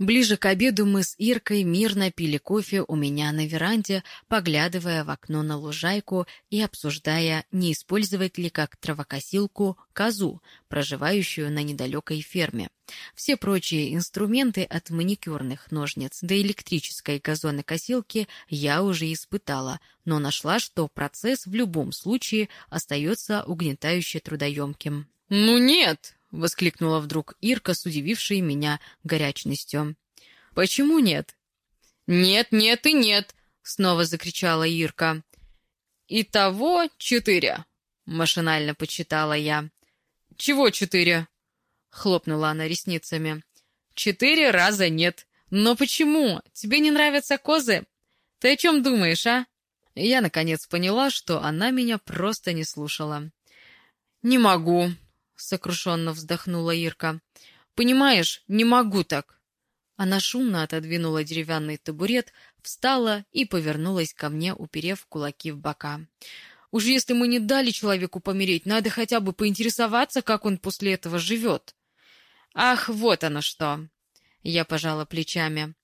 Ближе к обеду мы с Иркой мирно пили кофе у меня на веранде, поглядывая в окно на лужайку и обсуждая, не использовать ли как травокосилку козу, проживающую на недалекой ферме. Все прочие инструменты от маникюрных ножниц до электрической газонокосилки я уже испытала, но нашла, что процесс в любом случае остается угнетающе трудоемким. «Ну нет!» — воскликнула вдруг Ирка с удивившей меня горячностью. «Почему нет?» «Нет, нет и нет!» — снова закричала Ирка. «Итого четыре!» — машинально почитала я. «Чего четыре?» — хлопнула она ресницами. «Четыре раза нет. Но почему? Тебе не нравятся козы? Ты о чем думаешь, а?» Я, наконец, поняла, что она меня просто не слушала. «Не могу», — сокрушенно вздохнула Ирка. «Понимаешь, не могу так». Она шумно отодвинула деревянный табурет, встала и повернулась ко мне, уперев кулаки в бока. «Уж если мы не дали человеку помереть, надо хотя бы поинтересоваться, как он после этого живет». «Ах, вот оно что!» Я пожала плечами.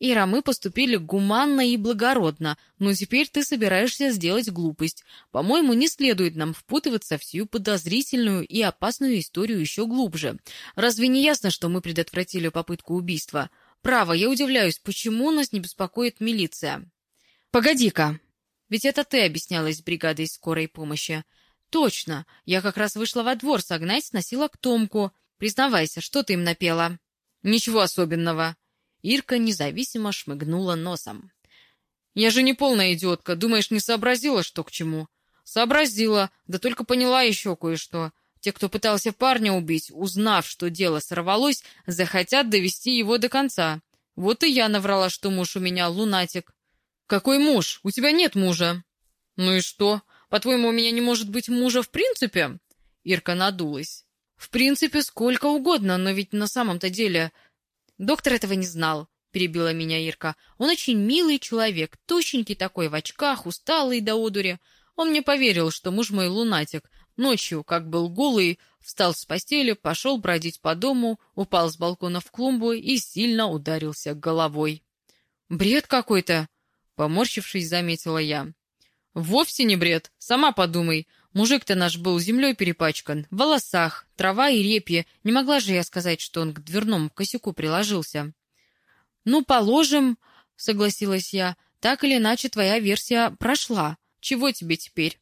«Ира, мы поступили гуманно и благородно, но теперь ты собираешься сделать глупость. По-моему, не следует нам впутываться в сию подозрительную и опасную историю еще глубже. Разве не ясно, что мы предотвратили попытку убийства? Право, я удивляюсь, почему нас не беспокоит милиция?» «Погоди-ка! Ведь это ты объяснялась с бригадой скорой помощи». «Точно! Я как раз вышла во двор согнать, сносила к Томку. Признавайся, что ты им напела?» «Ничего особенного», Ирка независимо шмыгнула носом. «Я же не полная идиотка. Думаешь, не сообразила, что к чему?» «Сообразила, да только поняла еще кое-что. Те, кто пытался парня убить, узнав, что дело сорвалось, захотят довести его до конца. Вот и я наврала, что муж у меня лунатик». «Какой муж? У тебя нет мужа». «Ну и что? По-твоему, у меня не может быть мужа в принципе?» Ирка надулась. «В принципе, сколько угодно, но ведь на самом-то деле Доктор этого не знал, перебила меня Ирка. Он очень милый человек, тощенький такой, в очках, усталый до одури. Он мне поверил, что муж мой лунатик. Ночью, как был голый, встал с постели, пошел бродить по дому, упал с балкона в клумбу и сильно ударился головой. «Бред какой-то!» — поморщившись, заметила я. «Вовсе не бред. Сама подумай. Мужик-то наш был землей перепачкан, в волосах, трава и репье. Не могла же я сказать, что он к дверному косяку приложился. «Ну, положим», — согласилась я, — «так или иначе твоя версия прошла. Чего тебе теперь?»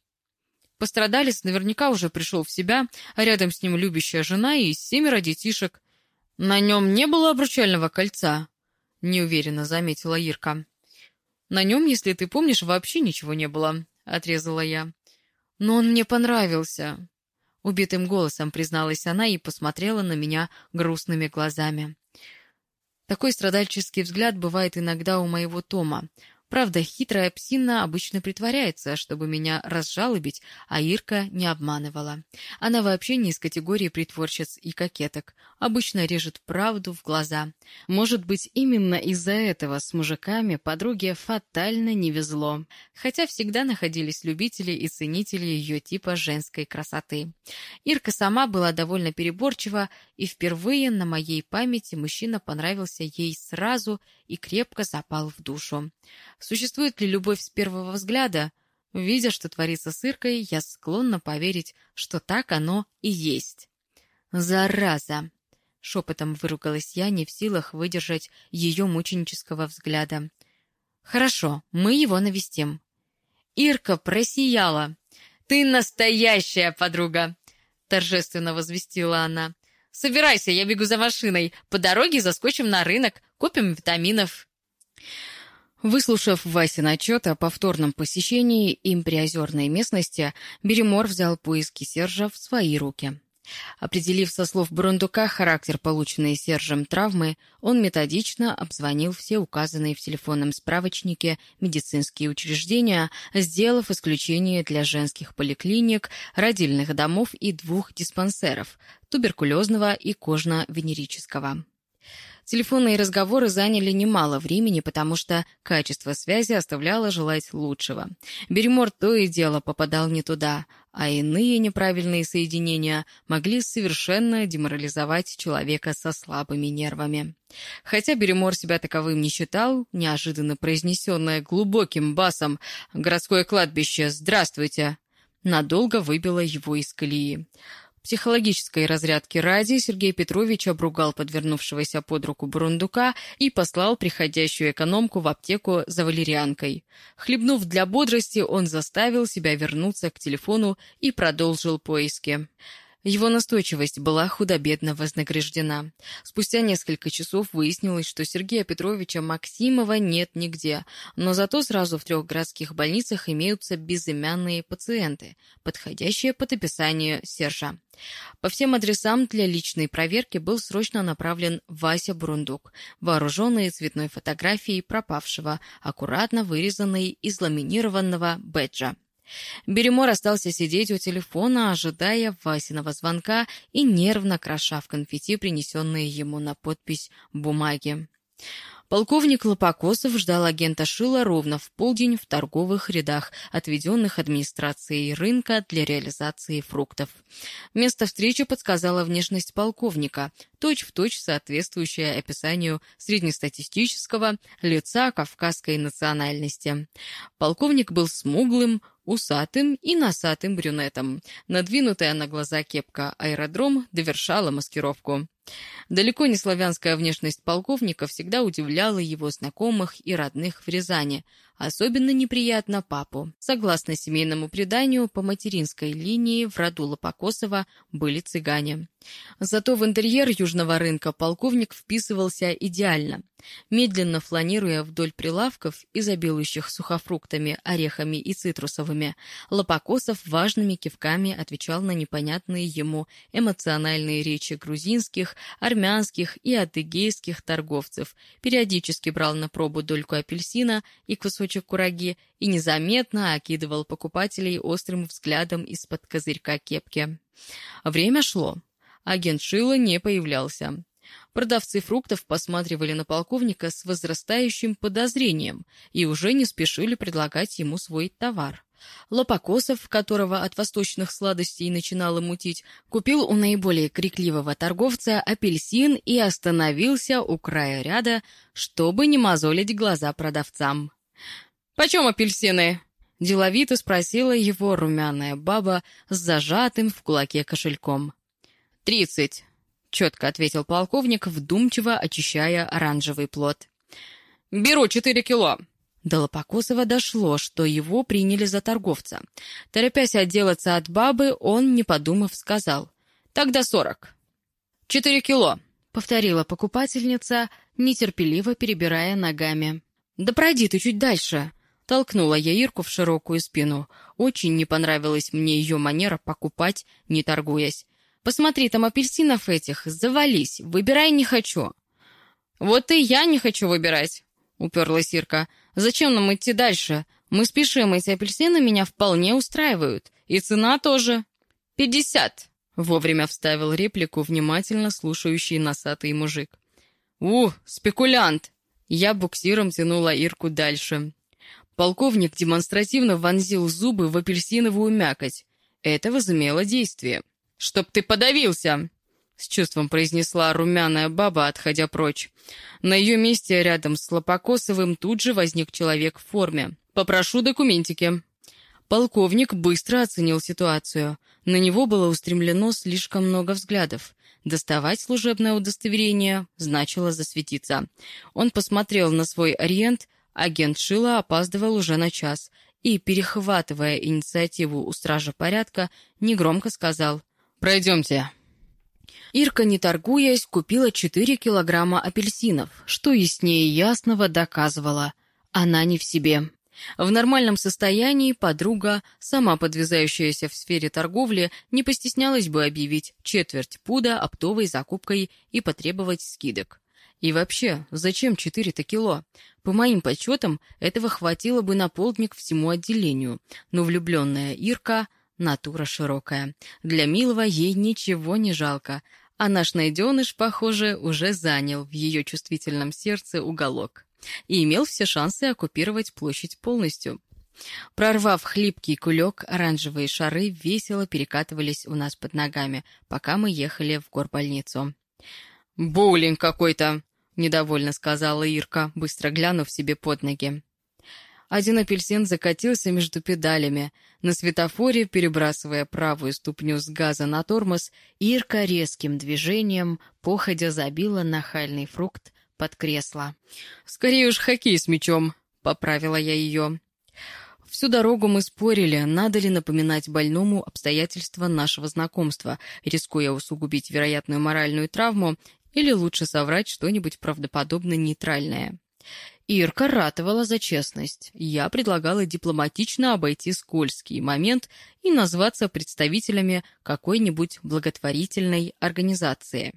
Пострадалец наверняка уже пришел в себя, а рядом с ним любящая жена и семеро детишек. «На нем не было обручального кольца», — неуверенно заметила Ирка. «На нем, если ты помнишь, вообще ничего не было», — отрезала я. «Но он мне понравился», — убитым голосом призналась она и посмотрела на меня грустными глазами. Такой страдальческий взгляд бывает иногда у моего Тома, Правда, хитрая псина обычно притворяется, чтобы меня разжалобить, а Ирка не обманывала. Она вообще не из категории притворщиц и кокеток. Обычно режет правду в глаза. Может быть, именно из-за этого с мужиками подруге фатально не везло. Хотя всегда находились любители и ценители ее типа женской красоты. Ирка сама была довольно переборчива, и впервые на моей памяти мужчина понравился ей сразу и крепко запал в душу. Существует ли любовь с первого взгляда? Видя, что творится с Иркой, я склонна поверить, что так оно и есть. «Зараза!» — шепотом выругалась я, не в силах выдержать ее мученического взгляда. «Хорошо, мы его навестим». Ирка просияла. «Ты настоящая подруга!» — торжественно возвестила она. «Собирайся, я бегу за машиной. По дороге заскочим на рынок, купим витаминов». Выслушав Васин отчет о повторном посещении им приозерной местности, Беремор взял поиски Сержа в свои руки. Определив со слов Брундука характер полученной Сержем травмы, он методично обзвонил все указанные в телефонном справочнике медицинские учреждения, сделав исключение для женских поликлиник, родильных домов и двух диспансеров – туберкулезного и кожно-венерического. Телефонные разговоры заняли немало времени, потому что качество связи оставляло желать лучшего. Беремор то и дело попадал не туда, а иные неправильные соединения могли совершенно деморализовать человека со слабыми нервами. Хотя Беремор себя таковым не считал, неожиданно произнесенное глубоким басом «Городское кладбище, здравствуйте!» надолго выбило его из колеи психологической разрядки ради Сергей Петрович обругал подвернувшегося под руку бурундука и послал приходящую экономку в аптеку за валерьянкой. Хлебнув для бодрости, он заставил себя вернуться к телефону и продолжил поиски. Его настойчивость была худо-бедно вознаграждена. Спустя несколько часов выяснилось, что Сергея Петровича Максимова нет нигде, но зато сразу в трех городских больницах имеются безымянные пациенты, подходящие под описание Сержа. По всем адресам для личной проверки был срочно направлен Вася Бурундук, вооруженный цветной фотографией пропавшего, аккуратно вырезанной из ламинированного бэджа. Беремор остался сидеть у телефона, ожидая Васиного звонка и нервно кроша в конфетти, принесенные ему на подпись бумаги. Полковник Лопокосов ждал агента Шила ровно в полдень в торговых рядах, отведенных администрацией рынка для реализации фруктов. Место встречи подсказала внешность полковника, точь-в-точь точь соответствующая описанию среднестатистического лица кавказской национальности. Полковник был смуглым, усатым и носатым брюнетом. Надвинутая на глаза кепка аэродром довершала маскировку. Далеко не славянская внешность полковника всегда удивляла его знакомых и родных в Рязани, особенно неприятно папу. Согласно семейному преданию, по материнской линии в роду Лопокосова были цыгане. Зато в интерьер южного рынка полковник вписывался идеально. Медленно фланируя вдоль прилавков, изобилующих сухофруктами, орехами и цитрусовыми, Лопокосов важными кивками отвечал на непонятные ему эмоциональные речи грузинских, армянских и адыгейских торговцев, периодически брал на пробу дольку апельсина и кусочек кураги и незаметно окидывал покупателей острым взглядом из-под козырька кепки. Время шло. Агент Шила не появлялся. Продавцы фруктов посматривали на полковника с возрастающим подозрением и уже не спешили предлагать ему свой товар. Лопокосов, которого от восточных сладостей начинало мутить, купил у наиболее крикливого торговца апельсин и остановился у края ряда, чтобы не мозолить глаза продавцам. «Почем апельсины?» — деловито спросила его румяная баба с зажатым в кулаке кошельком. «Тридцать», — четко ответил полковник, вдумчиво очищая оранжевый плод. «Беру четыре кило». До Лопокосова дошло, что его приняли за торговца. Торопясь отделаться от бабы, он, не подумав, сказал. «Тогда сорок». «Четыре кило», — повторила покупательница, нетерпеливо перебирая ногами. «Да пройди ты чуть дальше», — толкнула я Ирку в широкую спину. Очень не понравилась мне ее манера покупать, не торгуясь. Посмотри, там апельсинов этих, завались, выбирай не хочу». «Вот и я не хочу выбирать», — уперлась Ирка. «Зачем нам идти дальше? Мы спешим, эти апельсины меня вполне устраивают. И цена тоже». «Пятьдесят», — вовремя вставил реплику внимательно слушающий носатый мужик. «У, спекулянт!» Я буксиром тянула Ирку дальше. Полковник демонстративно вонзил зубы в апельсиновую мякоть. Это возымело действие. «Чтоб ты подавился!» — с чувством произнесла румяная баба, отходя прочь. На ее месте рядом с Лопокосовым тут же возник человек в форме. «Попрошу документики». Полковник быстро оценил ситуацию. На него было устремлено слишком много взглядов. Доставать служебное удостоверение значило засветиться. Он посмотрел на свой ориент, агент Шила опаздывал уже на час, и, перехватывая инициативу у стража порядка, негромко сказал — «Пройдемте». Ирка, не торгуясь, купила 4 килограмма апельсинов, что яснее ясного доказывала. Она не в себе. В нормальном состоянии подруга, сама подвязающаяся в сфере торговли, не постеснялась бы объявить четверть пуда оптовой закупкой и потребовать скидок. И вообще, зачем 4-то кило? По моим подсчетам, этого хватило бы на полдник всему отделению, но влюбленная Ирка Натура широкая. Для милого ей ничего не жалко. а наш найденыш, похоже, уже занял в ее чувствительном сердце уголок и имел все шансы оккупировать площадь полностью. Прорвав хлипкий кулек, оранжевые шары весело перекатывались у нас под ногами, пока мы ехали в горбольницу. «Боулинг какой-то!» — недовольно сказала Ирка, быстро глянув себе под ноги. Один апельсин закатился между педалями. На светофоре, перебрасывая правую ступню с газа на тормоз, Ирка резким движением, походя забила нахальный фрукт под кресло. «Скорее уж хоккей с мячом», — поправила я ее. Всю дорогу мы спорили, надо ли напоминать больному обстоятельства нашего знакомства, рискуя усугубить вероятную моральную травму, или лучше соврать что-нибудь правдоподобно нейтральное. Ирка ратовала за честность. Я предлагала дипломатично обойти скользкий момент и назваться представителями какой-нибудь благотворительной организации.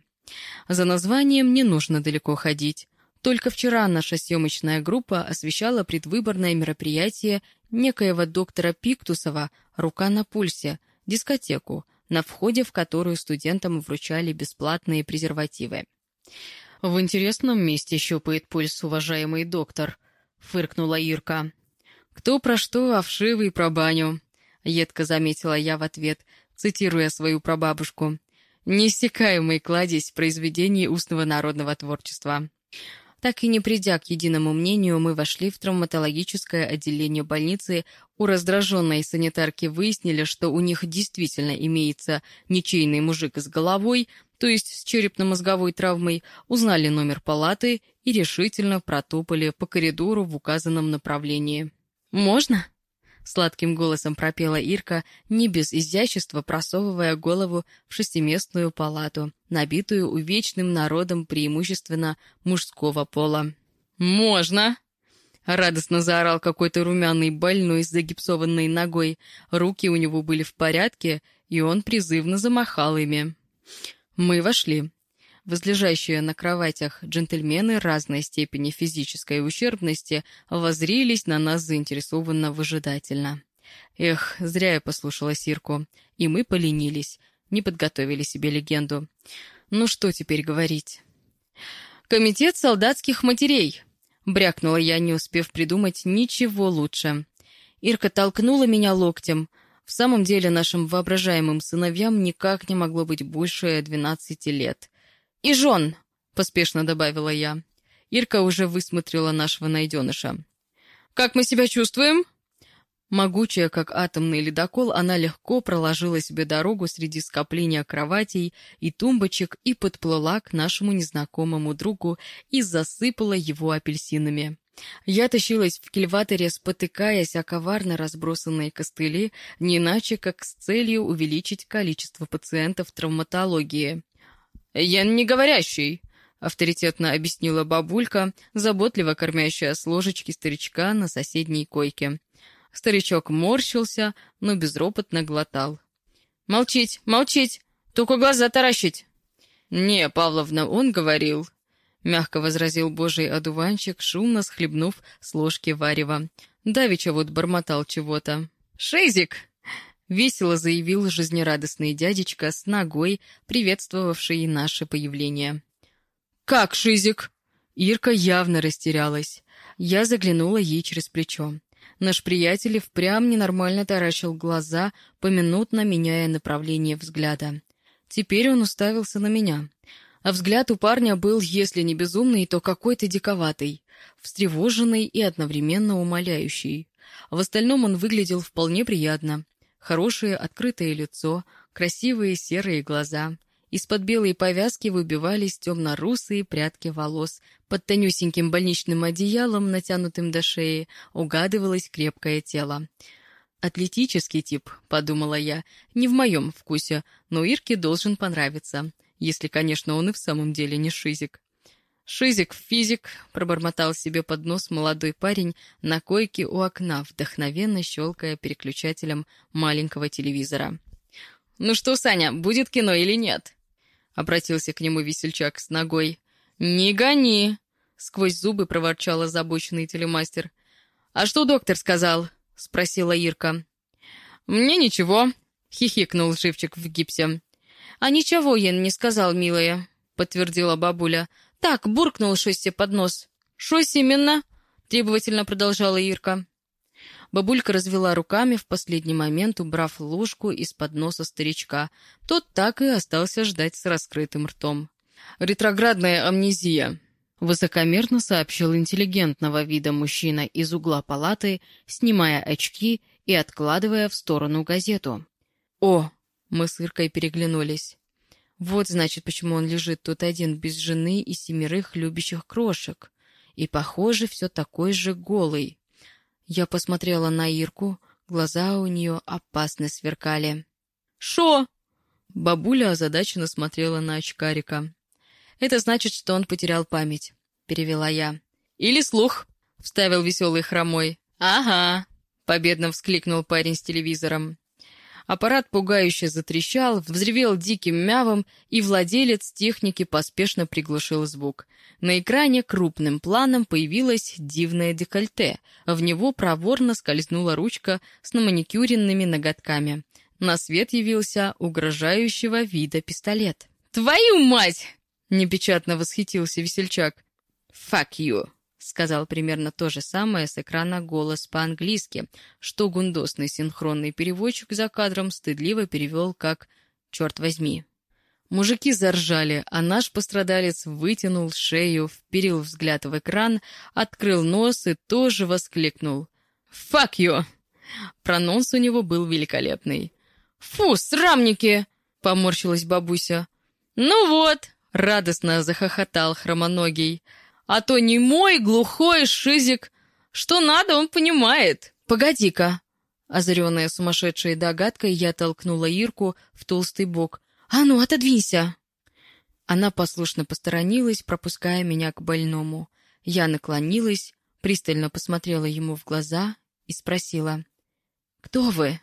За названием не нужно далеко ходить. Только вчера наша съемочная группа освещала предвыборное мероприятие некоего доктора Пиктусова «Рука на пульсе», дискотеку, на входе в которую студентам вручали бесплатные презервативы. «В интересном месте щупает пульс, уважаемый доктор», — фыркнула Ирка. «Кто про что, а вшивый про баню», — едко заметила я в ответ, цитируя свою прабабушку. «Неиссякаемый кладезь произведений устного народного творчества». Так и не придя к единому мнению, мы вошли в травматологическое отделение больницы. У раздраженной санитарки выяснили, что у них действительно имеется ничейный мужик с головой, то есть с черепно-мозговой травмой, узнали номер палаты и решительно протопали по коридору в указанном направлении. «Можно?» — сладким голосом пропела Ирка, не без изящества просовывая голову в шестиместную палату, набитую увечным народом преимущественно мужского пола. «Можно!» — радостно заорал какой-то румяный больной с загипсованной ногой. Руки у него были в порядке, и он призывно замахал ими. Мы вошли. Возлежащие на кроватях джентльмены разной степени физической ущербности воззрились на нас заинтересованно выжидательно. Эх, зря я послушала Сирку. И мы поленились, не подготовили себе легенду. Ну что теперь говорить? «Комитет солдатских матерей!» — брякнула я, не успев придумать ничего лучше. Ирка толкнула меня локтем — в самом деле нашим воображаемым сыновьям никак не могло быть больше двенадцати лет. «И жен!» — поспешно добавила я. Ирка уже высмотрела нашего найденыша. «Как мы себя чувствуем?» Могучая, как атомный ледокол, она легко проложила себе дорогу среди скопления кроватей и тумбочек и подплыла к нашему незнакомому другу и засыпала его апельсинами. Я тащилась в кильваторе, спотыкаясь о коварно разбросанные костыли, не иначе как с целью увеличить количество пациентов травматологии. «Я не говорящий», — авторитетно объяснила бабулька, заботливо кормящая с ложечки старичка на соседней койке. Старичок морщился, но безропотно глотал. «Молчить, молчить! Только глаза таращить!» «Не, Павловна, он говорил», мягко возразил божий одуванчик, шумно схлебнув с ложки варева. Давича вот бормотал чего-то. «Шейзик!» — весело заявил жизнерадостный дядечка с ногой, приветствовавший наше появление. «Как Шизик?» Ирка явно растерялась. Я заглянула ей через плечо. Наш приятель впрямь ненормально таращил глаза, поминутно меняя направление взгляда. Теперь он уставился на меня а взгляд у парня был, если не безумный, то какой-то диковатый, встревоженный и одновременно умоляющий. В остальном он выглядел вполне приятно. Хорошее открытое лицо, красивые серые глаза. Из-под белой повязки выбивались темно-русые прядки волос. Под тонюсеньким больничным одеялом, натянутым до шеи, угадывалось крепкое тело. «Атлетический тип», — подумала я, — «не в моем вкусе, но Ирке должен понравиться если, конечно, он и в самом деле не шизик. «Шизик, физик», — пробормотал себе под нос молодой парень на койке у окна, вдохновенно щелкая переключателем маленького телевизора. «Ну что, Саня, будет кино или нет?» — обратился к нему весельчак с ногой. «Не гони!» — сквозь зубы проворчал озабоченный телемастер. «А что доктор сказал?» — спросила Ирка. «Мне ничего», — хихикнул живчик в гипсе. «А ничего я не сказал, милая», — подтвердила бабуля. «Так, буркнул Шоссе под нос». «Шось именно?» — требовательно продолжала Ирка. Бабулька развела руками в последний момент, убрав ложку из-под носа старичка. Тот так и остался ждать с раскрытым ртом. «Ретроградная амнезия», — высокомерно сообщил интеллигентного вида мужчина из угла палаты, снимая очки и откладывая в сторону газету. «О!» — мы с Иркой переглянулись. «Вот, значит, почему он лежит тут один, без жены и семерых любящих крошек. И, похоже, все такой же голый. Я посмотрела на Ирку, глаза у нее опасно сверкали. «Шо?» Бабуля озадаченно смотрела на очкарика. «Это значит, что он потерял память», — перевела я. «Или слух», — вставил веселый хромой. «Ага», — победно вскликнул парень с телевизором. Аппарат пугающе затрещал, взревел диким мявом, и владелец техники поспешно приглушил звук. На экране крупным планом появилось дивное декольте. В него проворно скользнула ручка с наманикюренными ноготками. На свет явился угрожающего вида пистолет. «Твою мать!» — непечатно восхитился весельчак. «Fuck you!» Сказал примерно то же самое с экрана голос по-английски, что гундосный синхронный переводчик за кадром стыдливо перевел как «черт возьми». Мужики заржали, а наш пострадалец вытянул шею, вперил взгляд в экран, открыл нос и тоже воскликнул. «Fuck you!» Прононс у него был великолепный. «Фу, срамники!» — поморщилась бабуся. «Ну вот!» — радостно захохотал хромоногий. А то не мой глухой шизик. Что надо, он понимает. Погоди-ка. Озаренная сумасшедшей догадкой, я толкнула Ирку в толстый бок. «А ну, отодвинься!» Она послушно посторонилась, пропуская меня к больному. Я наклонилась, пристально посмотрела ему в глаза и спросила. «Кто вы?»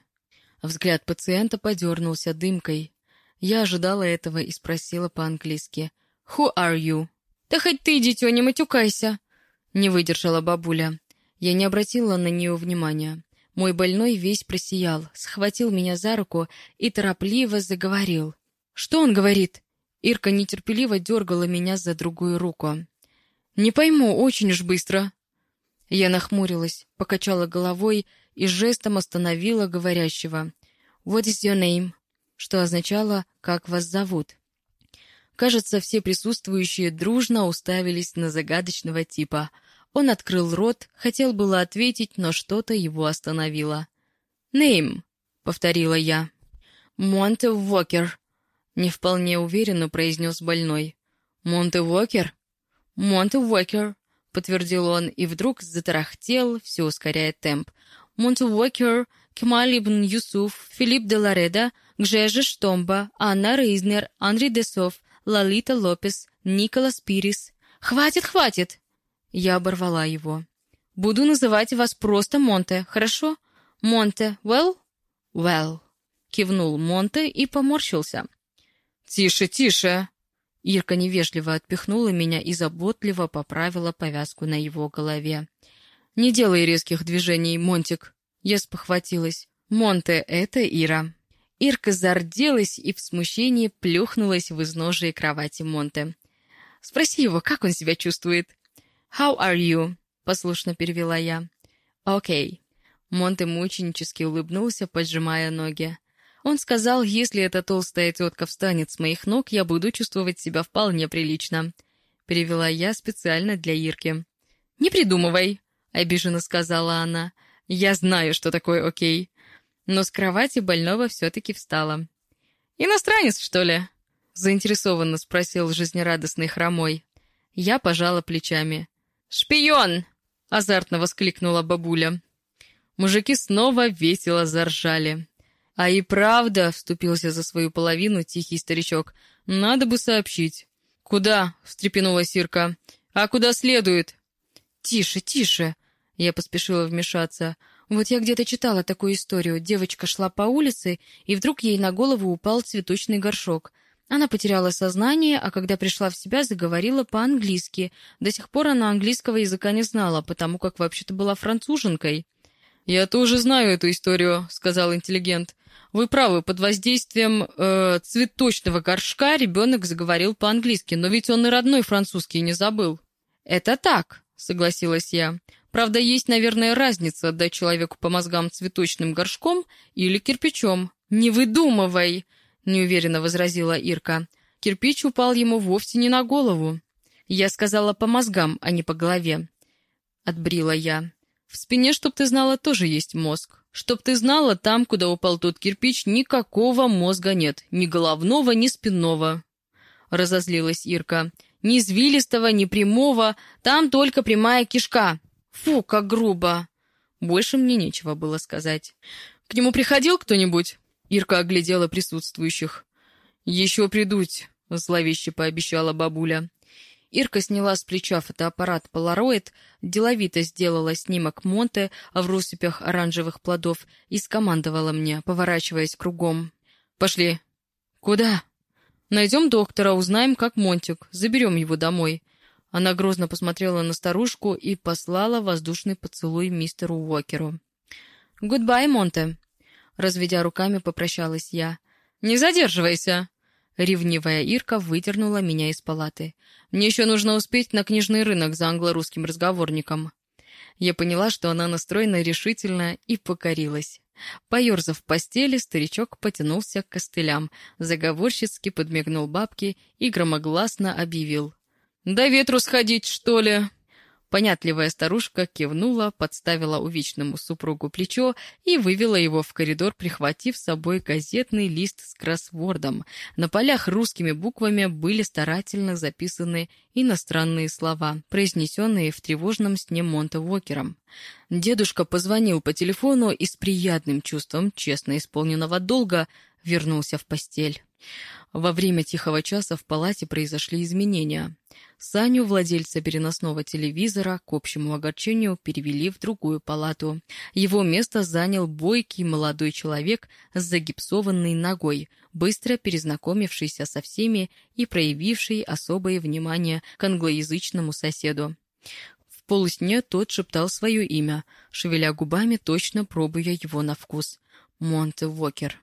Взгляд пациента подернулся дымкой. Я ожидала этого и спросила по-английски. «Who are you?» «Да хоть ты, дитё, не матюкайся!» Не выдержала бабуля. Я не обратила на нее внимания. Мой больной весь просиял, схватил меня за руку и торопливо заговорил. «Что он говорит?» Ирка нетерпеливо дергала меня за другую руку. «Не пойму, очень уж быстро». Я нахмурилась, покачала головой и жестом остановила говорящего. «What is your name?» что означало «как вас зовут». Кажется, все присутствующие дружно уставились на загадочного типа. Он открыл рот, хотел было ответить, но что-то его остановило. «Нейм», — повторила я. «Монте Уокер», — не вполне уверенно произнес больной. «Монте Уокер?» «Монте Уокер», — подтвердил он, и вдруг затарахтел, все ускоряя темп. «Монте Уокер, Кемаль ибн Юсуф, Филипп де Лареда, Гжежа Штомба, Анна Рейзнер, Анри Десов, Лолита Лопес, Николас Пирис. «Хватит, хватит!» Я оборвала его. «Буду называть вас просто Монте, хорошо? Монте, well?» «Well», — кивнул Монте и поморщился. «Тише, тише!» Ирка невежливо отпихнула меня и заботливо поправила повязку на его голове. «Не делай резких движений, Монтик!» Я спохватилась. «Монте — это Ира». Ирка зарделась и в смущении плюхнулась в изножие кровати Монте. «Спроси его, как он себя чувствует?» «How are you?» — послушно перевела я. «Окей». Монте мученически улыбнулся, поджимая ноги. Он сказал, если эта толстая тетка встанет с моих ног, я буду чувствовать себя вполне прилично. Перевела я специально для Ирки. «Не придумывай», — обиженно сказала она. «Я знаю, что такое окей но с кровати больного все-таки встала. «Иностранец, что ли?» — заинтересованно спросил жизнерадостный хромой. Я пожала плечами. «Шпион!» — азартно воскликнула бабуля. Мужики снова весело заржали. «А и правда», — вступился за свою половину тихий старичок, — «надо бы сообщить». «Куда?» — встрепенула Сирка. «А куда следует?» «Тише, тише!» — я поспешила вмешаться. Вот я где-то читала такую историю. Девочка шла по улице, и вдруг ей на голову упал цветочный горшок. Она потеряла сознание, а когда пришла в себя, заговорила по-английски. До сих пор она английского языка не знала, потому как вообще-то была француженкой. «Я тоже знаю эту историю», — сказал интеллигент. Вы правы, под воздействием э, цветочного горшка ребенок заговорил по-английски, но ведь он и родной французский не забыл. Это так, согласилась я. Правда, есть, наверное, разница отдать человеку по мозгам цветочным горшком или кирпичом. Не выдумывай, неуверенно возразила Ирка. Кирпич упал ему вовсе не на голову. Я сказала по мозгам, а не по голове. Отбрила я. В спине, чтоб ты знала, тоже есть мозг. Чтоб ты знала, там, куда упал тот кирпич, никакого мозга нет. Ни головного, ни спинного. Разозлилась Ирка. Ни извилистого, ни прямого. Там только прямая кишка. Фу, как грубо. Больше мне нечего было сказать. К нему приходил кто-нибудь? Ирка оглядела присутствующих. «Еще придуть», — зловеще пообещала бабуля. Ирка сняла с плеча фотоаппарат Polaroid, деловито сделала снимок Монте в россыпях оранжевых плодов и скомандовала мне, поворачиваясь кругом. «Пошли». «Куда?» «Найдем доктора, узнаем, как Монтик, заберем его домой». Она грозно посмотрела на старушку и послала воздушный поцелуй мистеру Уокеру. «Goodbye, Монте!» Разведя руками, попрощалась я. «Не задерживайся!» Ревнивая Ирка выдернула меня из палаты. «Мне еще нужно успеть на книжный рынок за англо-русским разговорником». Я поняла, что она настроена решительно и покорилась. Поерзав в постели, старичок потянулся к костылям, заговорщицки подмигнул бабке и громогласно объявил. «Да ветру сходить, что ли?» Понятливая старушка кивнула, подставила увечному супругу плечо и вывела его в коридор, прихватив с собой газетный лист с кроссвордом. На полях русскими буквами были старательно записаны иностранные слова, произнесенные в тревожном сне Монта Уокером. Дедушка позвонил по телефону и с приятным чувством честно исполненного долга вернулся в постель. Во время тихого часа в палате произошли изменения. Саню, владельца переносного телевизора, к общему огорчению перевели в другую палату. Его место занял бойкий молодой человек с загипсованной ногой, быстро перезнакомившийся со всеми и проявивший особое внимание к англоязычному соседу. В полусне тот шептал свое имя, шевеля губами, точно пробуя его на вкус. Монте Вокер.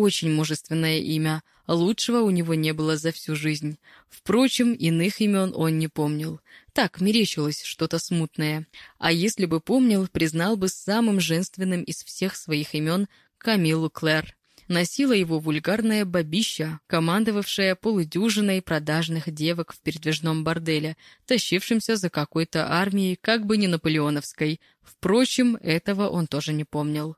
Очень мужественное имя, лучшего у него не было за всю жизнь. Впрочем, иных имен он не помнил. Так, мерещилось что-то смутное. А если бы помнил, признал бы самым женственным из всех своих имен Камилу Клэр. Носила его вульгарная бабища, командовавшая полудюжиной продажных девок в передвижном борделе, тащившимся за какой-то армией, как бы не наполеоновской. Впрочем, этого он тоже не помнил.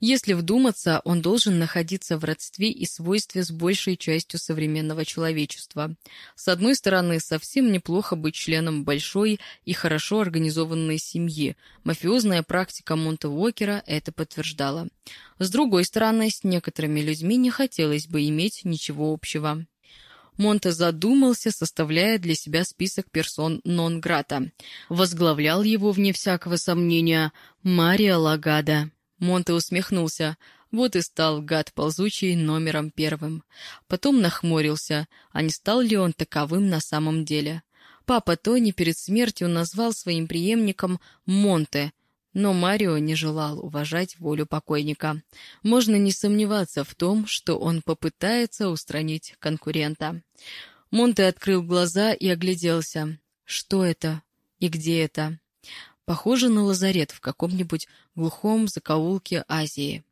Если вдуматься, он должен находиться в родстве и свойстве с большей частью современного человечества. С одной стороны, совсем неплохо быть членом большой и хорошо организованной семьи. Мафиозная практика Монте Уокера это подтверждала. С другой стороны, с некоторыми людьми не хотелось бы иметь ничего общего. Монте задумался, составляя для себя список персон нон-грата. Возглавлял его, вне всякого сомнения, Мария Лагада. Монте усмехнулся. Вот и стал гад ползучий номером первым. Потом нахмурился, а не стал ли он таковым на самом деле. Папа Тони перед смертью назвал своим преемником Монте, но Марио не желал уважать волю покойника. Можно не сомневаться в том, что он попытается устранить конкурента. Монте открыл глаза и огляделся. Что это? И где это? Похоже на лазарет в каком-нибудь глухом закоулке Азии.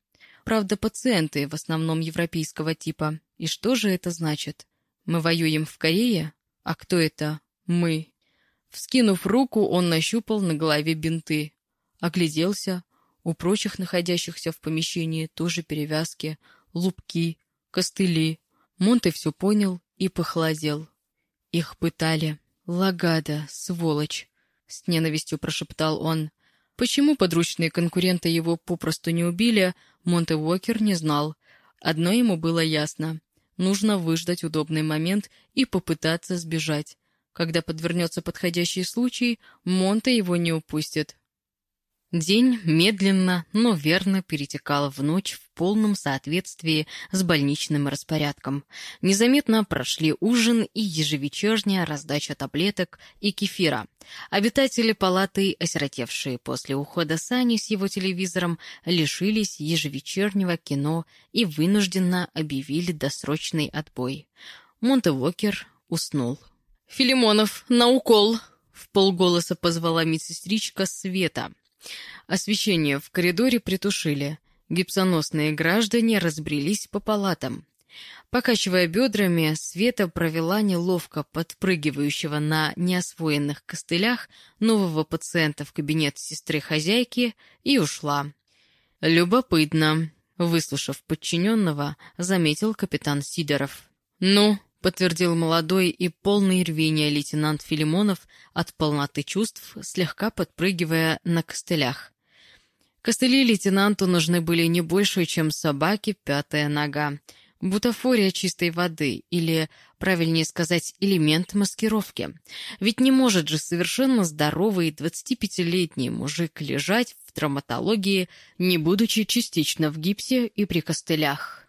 Правда, пациенты в основном европейского типа. И что же это значит? Мы воюем в Корее? А кто это «мы»? Вскинув руку, он нащупал на голове бинты. Огляделся. У прочих, находящихся в помещении, тоже перевязки, лупки, костыли. Монте все понял и похолодел. Их пытали. Лагада, сволочь. — с ненавистью прошептал он. Почему подручные конкуренты его попросту не убили, Монте Уокер не знал. Одно ему было ясно. Нужно выждать удобный момент и попытаться сбежать. Когда подвернется подходящий случай, Монте его не упустит. День медленно, но верно перетекал в ночь в полном соответствии с больничным распорядком. Незаметно прошли ужин и ежевечерняя раздача таблеток и кефира. Обитатели палаты, осиротевшие после ухода Сани с его телевизором, лишились ежевечернего кино и вынужденно объявили досрочный отбой. Монтевокер уснул. «Филимонов, на укол!» — в полголоса позвала медсестричка Света — Освещение в коридоре притушили. Гипсоносные граждане разбрелись по палатам. Покачивая бедрами, Света провела неловко подпрыгивающего на неосвоенных костылях нового пациента в кабинет сестры-хозяйки и ушла. «Любопытно», — выслушав подчиненного, заметил капитан Сидоров. «Ну», — подтвердил молодой и полный рвения лейтенант Филимонов от полноты чувств, слегка подпрыгивая на костылях. Костыли лейтенанту нужны были не больше, чем собаке пятая нога. Бутафория чистой воды, или, правильнее сказать, элемент маскировки. Ведь не может же совершенно здоровый 25-летний мужик лежать в травматологии, не будучи частично в гипсе и при костылях.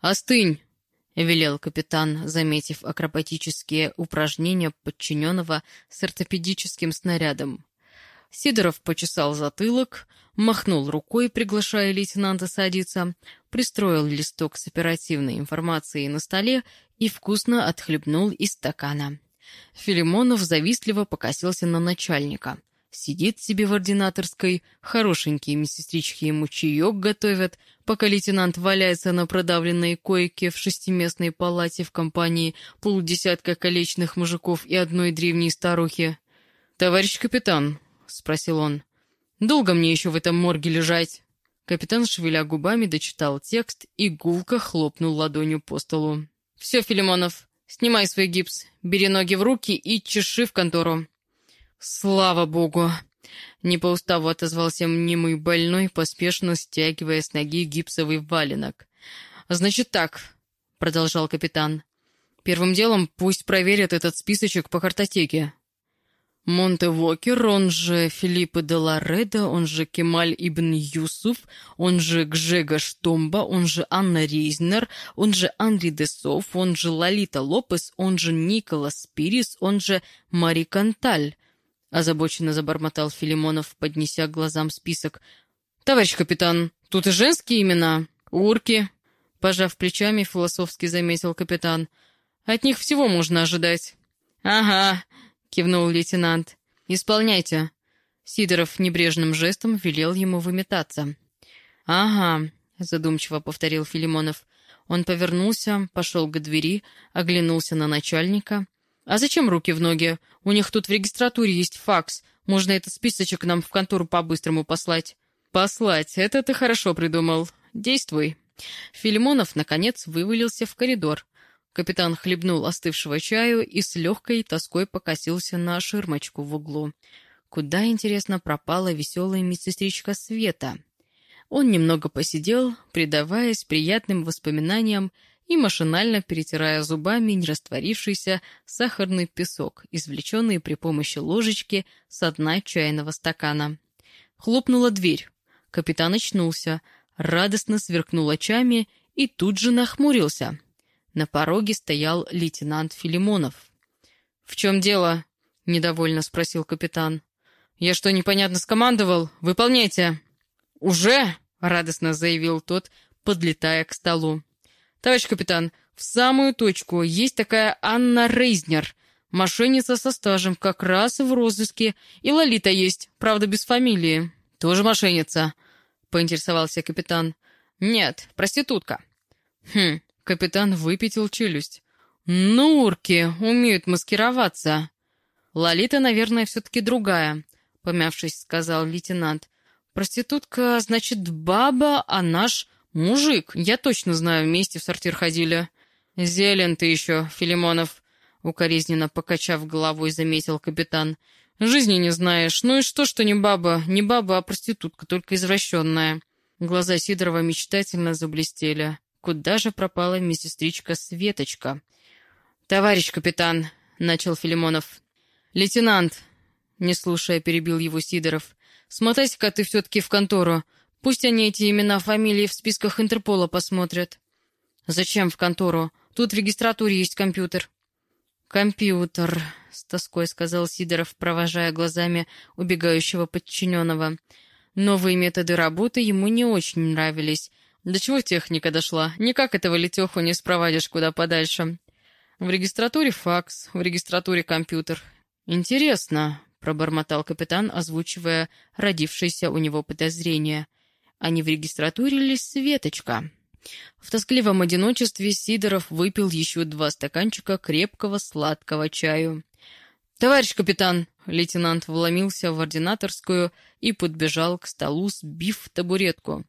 «Остынь!» — велел капитан, заметив акробатические упражнения подчиненного с ортопедическим снарядом. Сидоров почесал затылок, махнул рукой, приглашая лейтенанта садиться, пристроил листок с оперативной информацией на столе и вкусно отхлебнул из стакана. Филимонов завистливо покосился на начальника. Сидит себе в ординаторской, хорошенькие медсестрички ему чаек готовят, пока лейтенант валяется на продавленной койке в шестиместной палате в компании полудесятка колечных мужиков и одной древней старухи. «Товарищ капитан», — спросил он, Долго мне еще в этом морге лежать?» Капитан, шевеля губами, дочитал текст и гулко хлопнул ладонью по столу. «Все, Филимонов, снимай свой гипс, бери ноги в руки и чеши в контору». «Слава богу!» Не по уставу отозвался мнимый больной, поспешно стягивая с ноги гипсовый валенок. «Значит так», — продолжал капитан. «Первым делом пусть проверят этот списочек по картотеке. Монтевокер, он же Филиппо де Ларедо, он же Кемаль ибн Юсуф, он же Гжега Штомба, он же Анна Рейзнер, он же Анри Десов, он же Лолита Лопес, он же Николас Пирис, он же Мари Канталь. Озабоченно забормотал Филимонов, поднеся к глазам список. «Товарищ капитан, тут и женские имена. Урки!» Пожав плечами, философски заметил капитан. «От них всего можно ожидать». «Ага», — кивнул лейтенант. «Исполняйте». Сидоров небрежным жестом велел ему выметаться. «Ага», — задумчиво повторил Филимонов. Он повернулся, пошел к двери, оглянулся на начальника. «А зачем руки в ноги? У них тут в регистратуре есть факс. Можно этот списочек нам в контору по-быстрому послать». «Послать? Это ты хорошо придумал. Действуй». Филимонов, наконец, вывалился в коридор. Капитан хлебнул остывшего чаю и с легкой тоской покосился на ширмочку в углу. Куда, интересно, пропала веселая медсестричка Света? Он немного посидел, предаваясь приятным воспоминаниям и машинально перетирая зубами нерастворившийся сахарный песок, извлеченный при помощи ложечки с дна чайного стакана. Хлопнула дверь. Капитан очнулся, радостно сверкнул очами и тут же нахмурился — на пороге стоял лейтенант Филимонов. «В чем дело?» — недовольно спросил капитан. «Я что, непонятно скомандовал? Выполняйте!» «Уже?» — радостно заявил тот, подлетая к столу. «Товарищ капитан, в самую точку есть такая Анна Рейзнер, мошенница со стажем, как раз в розыске, и Лолита есть, правда, без фамилии. Тоже мошенница?» — поинтересовался капитан. «Нет, проститутка». «Хм, Капитан выпятил челюсть. «Нурки умеют маскироваться!» «Лолита, наверное, все-таки другая», — помявшись, сказал лейтенант. «Проститутка, значит, баба, а наш мужик. Я точно знаю, вместе в сортир ходили». «Зелен ты еще, Филимонов», — укоризненно покачав головой, заметил капитан. «Жизни не знаешь. Ну и что, что не баба? Не баба, а проститутка, только извращенная». Глаза Сидорова мечтательно заблестели. Куда же пропала медсестричка Светочка? «Товарищ капитан», — начал Филимонов. «Лейтенант», — не слушая, перебил его Сидоров, Смотайся-ка ты все-таки в контору. Пусть они эти имена, фамилии в списках Интерпола посмотрят. Зачем в контору? Тут в регистратуре есть компьютер. Компьютер, с тоской сказал Сидоров, провожая глазами убегающего подчиненного. Новые методы работы ему не очень нравились. До чего техника дошла? Никак этого летеху не спровадишь куда подальше. В регистратуре факс, в регистратуре компьютер. Интересно, пробормотал капитан, озвучивая родившееся у него подозрение — не в регистратуре Светочка? В тоскливом одиночестве Сидоров выпил еще два стаканчика крепкого сладкого чаю. «Товарищ капитан!» — лейтенант вломился в ординаторскую и подбежал к столу, сбив табуретку.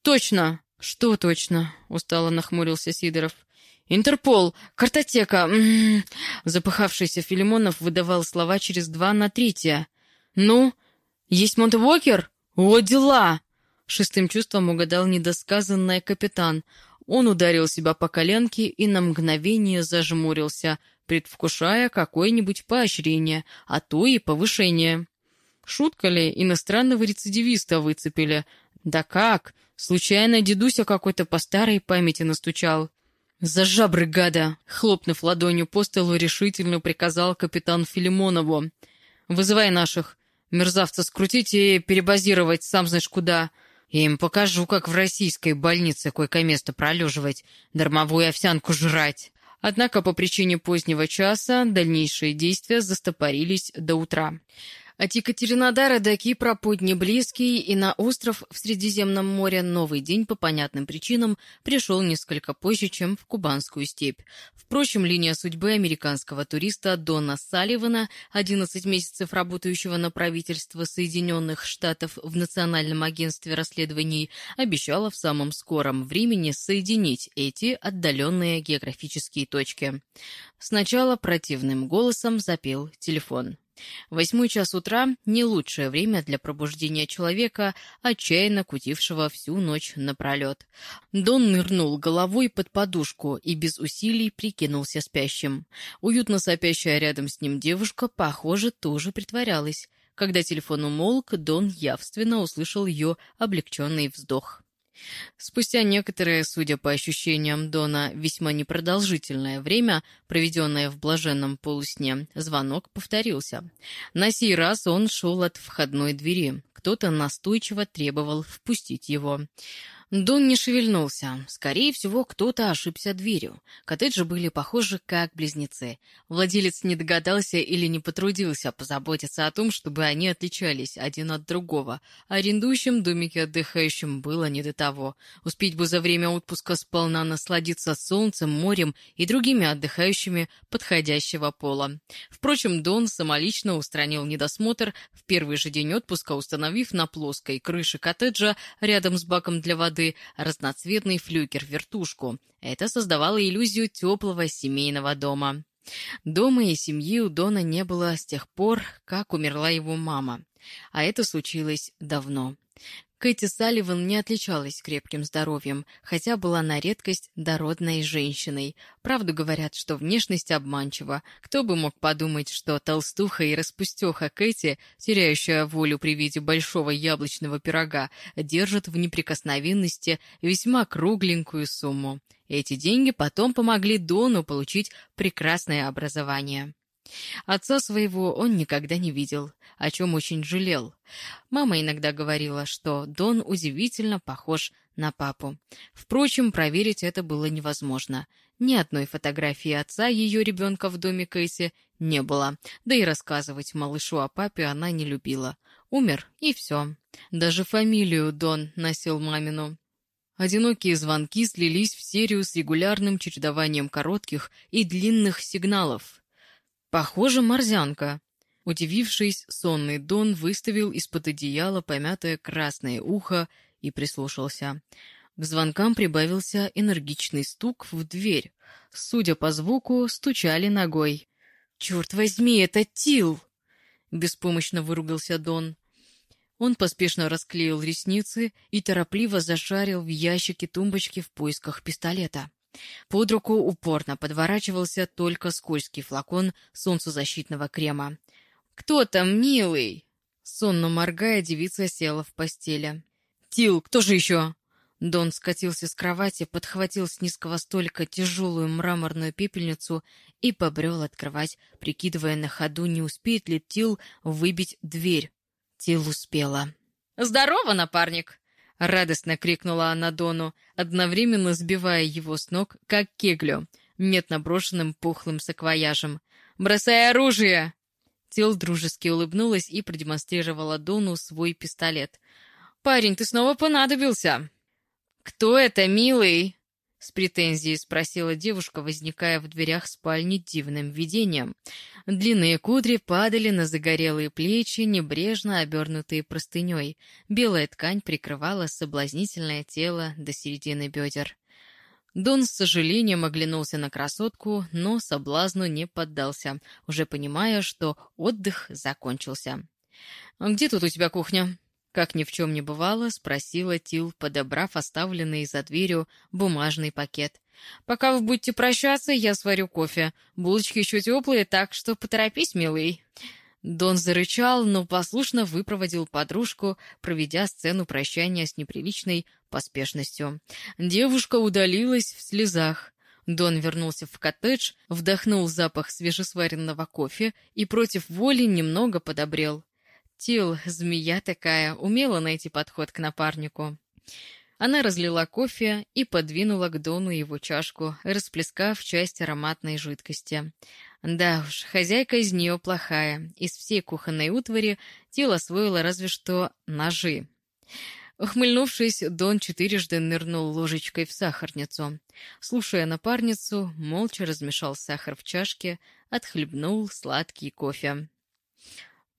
«Точно!» «Что точно?» — устало нахмурился Сидоров. «Интерпол! Картотека!» М -м -м. Запыхавшийся Филимонов выдавал слова через два на третье. «Ну? Есть Монтевокер? О, дела!» Шестым чувством угадал недосказанное капитан. Он ударил себя по коленке и на мгновение зажмурился, предвкушая какое-нибудь поощрение, а то и повышение. Шутка ли, иностранного рецидивиста выцепили? Да как? Случайно дедуся какой-то по старой памяти настучал. «За жабры, гада!» — хлопнув ладонью по столу, решительно приказал капитан Филимонову. «Вызывай наших. Мерзавца скрутить и перебазировать сам знаешь куда. Я им покажу, как в российской больнице койко-место пролеживать, дармовую овсянку жрать. Однако по причине позднего часа дальнейшие действия застопорились до утра. От Екатеринодара до Кипра путь не близкий, и на остров в Средиземном море новый день по понятным причинам пришел несколько позже, чем в Кубанскую степь. Впрочем, линия судьбы американского туриста Дона Салливана, 11 месяцев работающего на правительство Соединенных Штатов в Национальном агентстве расследований, обещала в самом скором времени соединить эти отдаленные географические точки. Сначала противным голосом запел телефон. Восьмой час утра — не лучшее время для пробуждения человека, отчаянно кутившего всю ночь напролет. Дон нырнул головой под подушку и без усилий прикинулся спящим. Уютно сопящая рядом с ним девушка, похоже, тоже притворялась. Когда телефон умолк, Дон явственно услышал ее облегченный вздох. Спустя некоторое, судя по ощущениям Дона, весьма непродолжительное время, проведенное в блаженном полусне, звонок повторился. На сей раз он шел от входной двери. Кто-то настойчиво требовал впустить его. Дон не шевельнулся. Скорее всего, кто-то ошибся дверью. Коттеджи были похожи как близнецы. Владелец не догадался или не потрудился позаботиться о том, чтобы они отличались один от другого. Арендующим домике отдыхающим было не до того. Успеть бы за время отпуска сполна насладиться солнцем, морем и другими отдыхающими подходящего пола. Впрочем, Дон самолично устранил недосмотр в первый же день отпуска, установив на плоской крыше коттеджа рядом с баком для воды воды разноцветный флюгер-вертушку. Это создавало иллюзию теплого семейного дома. Дома и семьи у Дона не было с тех пор, как умерла его мама. А это случилось давно. Кэти Салливан не отличалась крепким здоровьем, хотя была на редкость дородной женщиной. Правду говорят, что внешность обманчива. Кто бы мог подумать, что толстуха и распустеха Кэти, теряющая волю при виде большого яблочного пирога, держат в неприкосновенности весьма кругленькую сумму. Эти деньги потом помогли Дону получить прекрасное образование. Отца своего он никогда не видел, о чем очень жалел. Мама иногда говорила, что Дон удивительно похож на папу. Впрочем, проверить это было невозможно. Ни одной фотографии отца ее ребенка в доме Кэсси не было, да и рассказывать малышу о папе она не любила. Умер, и все. Даже фамилию Дон носил мамину. Одинокие звонки слились в серию с регулярным чередованием коротких и длинных сигналов. «Похоже, морзянка». Удивившись, сонный Дон выставил из-под одеяла помятое красное ухо и прислушался. К звонкам прибавился энергичный стук в дверь. Судя по звуку, стучали ногой. «Черт возьми, это Тил!» Беспомощно выругался Дон. Он поспешно расклеил ресницы и торопливо зашарил в ящике тумбочки в поисках пистолета. Под руку упорно подворачивался только скользкий флакон солнцезащитного крема. «Кто там, милый?» Сонно моргая, девица села в постели. «Тил, кто же еще?» Дон скатился с кровати, подхватил с низкого столика тяжелую мраморную пепельницу и побрел открывать, прикидывая на ходу, не успеет ли Тил выбить дверь. Тил успела. «Здорово, напарник!» — радостно крикнула она Дону, одновременно сбивая его с ног, как кеглю, метно брошенным пухлым саквояжем. «Бросай оружие!» Тил дружески улыбнулась и продемонстрировала Дону свой пистолет. «Парень, ты снова понадобился!» «Кто это, милый?» — с претензией спросила девушка, возникая в дверях спальни дивным видением. Длинные кудри падали на загорелые плечи, небрежно обернутые простыней. Белая ткань прикрывала соблазнительное тело до середины бедер. Дон с сожалением оглянулся на красотку, но соблазну не поддался, уже понимая, что отдых закончился. «Где тут у тебя кухня?» Как ни в чем не бывало, спросила Тил, подобрав оставленный за дверью бумажный пакет. «Пока вы будете прощаться, я сварю кофе. Булочки еще теплые, так что поторопись, милый». Дон зарычал, но послушно выпроводил подружку, проведя сцену прощания с неприличной поспешностью. Девушка удалилась в слезах. Дон вернулся в коттедж, вдохнул запах свежесваренного кофе и против воли немного подобрел. Тил, змея такая, умела найти подход к напарнику. Она разлила кофе и подвинула к Дону его чашку, расплескав часть ароматной жидкости. Да уж, хозяйка из нее плохая. Из всей кухонной утвари Тил освоила разве что ножи. Ухмыльнувшись, Дон четырежды нырнул ложечкой в сахарницу. Слушая напарницу, молча размешал сахар в чашке, отхлебнул сладкий кофе.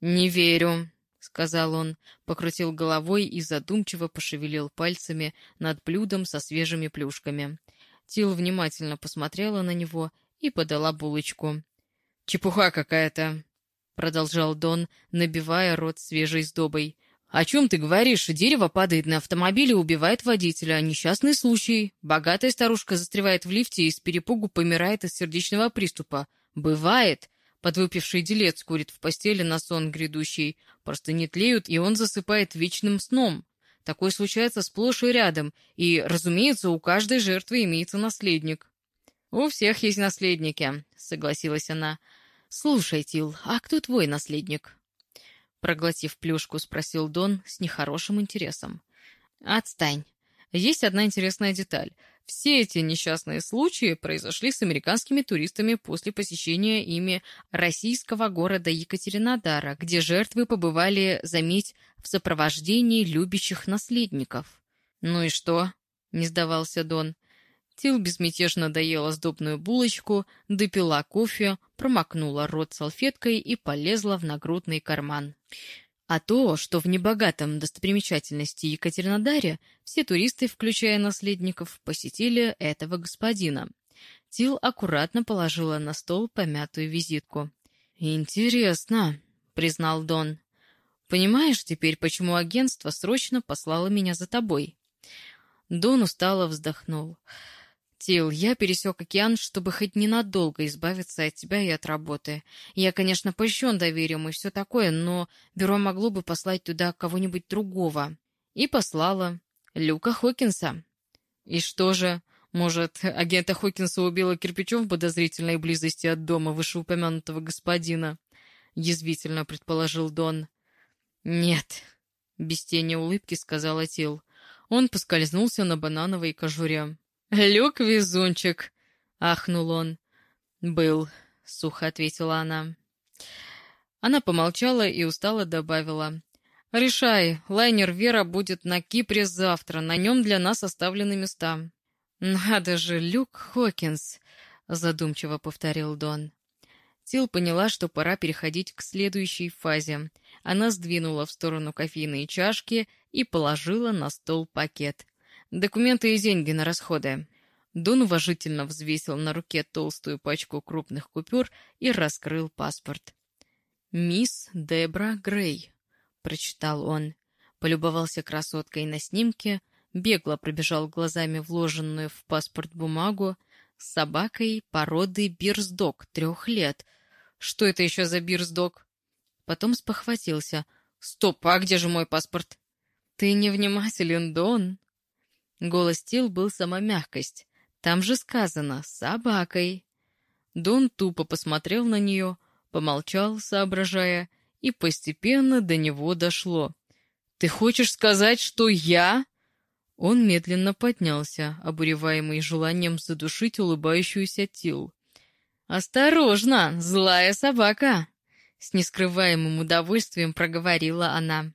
«Не верю», — сказал он, покрутил головой и задумчиво пошевелил пальцами над блюдом со свежими плюшками. Тил внимательно посмотрела на него и подала булочку. «Чепуха какая-то», — продолжал Дон, набивая рот свежей сдобой. «О чем ты говоришь? Дерево падает на автомобиль и убивает водителя. Несчастный случай. Богатая старушка застревает в лифте и с перепугу помирает от сердечного приступа. Бывает. Подвыпивший делец курит в постели на сон грядущий. Просто не тлеют, и он засыпает вечным сном. Такое случается сплошь и рядом, и, разумеется, у каждой жертвы имеется наследник. «У всех есть наследники», — согласилась она. «Слушай, Тил, а кто твой наследник?» Проглотив плюшку, спросил Дон с нехорошим интересом. «Отстань. Есть одна интересная деталь. Все эти несчастные случаи произошли с американскими туристами после посещения ими российского города Екатеринодара, где жертвы побывали, заметь, в сопровождении любящих наследников. «Ну и что?» — не сдавался Дон. Тил безмятежно доела сдобную булочку, допила кофе, промокнула рот салфеткой и полезла в нагрудный карман. А то, что в небогатом достопримечательности Екатеринодаре все туристы, включая наследников, посетили этого господина. Тил аккуратно положила на стол помятую визитку. «Интересно», — признал Дон. «Понимаешь теперь, почему агентство срочно послало меня за тобой?» Дон устало вздохнул. Тил, я пересек океан, чтобы хоть ненадолго избавиться от тебя и от работы. Я, конечно, польщен доверием и все такое, но бюро могло бы послать туда кого-нибудь другого. И послала. Люка Хокинса. И что же? Может, агента Хокинса убила кирпичом в подозрительной близости от дома вышеупомянутого господина? Язвительно предположил Дон. Нет, без тени улыбки сказала Тил. Он поскользнулся на банановой кожуре. «Люк везунчик!» — ахнул он. «Был», — сухо ответила она. Она помолчала и устало добавила. «Решай, лайнер «Вера» будет на Кипре завтра, на нем для нас оставлены места». «Надо же, Люк Хокинс!» — задумчиво повторил Дон. Тил поняла, что пора переходить к следующей фазе. Она сдвинула в сторону кофейные чашки и положила на стол пакет. Документы и деньги на расходы. Дон уважительно взвесил на руке толстую пачку крупных купюр и раскрыл паспорт. «Мисс Дебра Грей», — прочитал он. Полюбовался красоткой на снимке, бегло пробежал глазами вложенную в паспорт бумагу с собакой породы бирсдог трех лет. Что это еще за бирсдог? Потом спохватился. Стоп, а где же мой паспорт? Ты невнимателен, Дон. Голос Тил был сама мягкость. Там же сказано «собакой». Дон тупо посмотрел на нее, помолчал, соображая, и постепенно до него дошло. «Ты хочешь сказать, что я...» Он медленно поднялся, обуреваемый желанием задушить улыбающуюся Тил. «Осторожно, злая собака!» С нескрываемым удовольствием проговорила она.